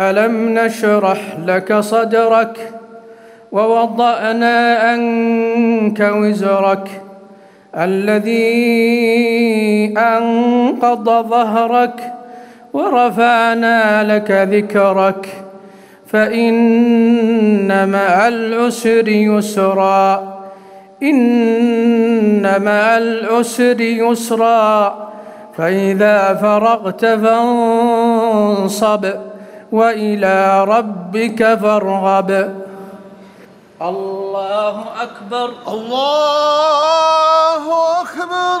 ألم نشرح لك صدرك ووضعنا عنك وزرك الذي أنقض ظهرك ورفعنا لك ذكرك فإن مع العسر يسرا إن مع العسر يسرا فإذا فرغت فانصب وإلى ربك فارغب. الله أكبر. الله أكبر.